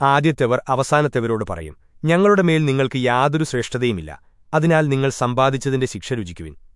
ആദ്യത്തെവർ അവസാനത്തെവരോട് പറയും ഞങ്ങളുടെ മേൽ നിങ്ങൾക്ക് യാതൊരു ശ്രേഷ്ഠതയുമില്ല. അതിനാൽ നിങ്ങൾ സമ്പാദിച്ചതിന്റെ ശിക്ഷ രുചിക്കുവിൻ.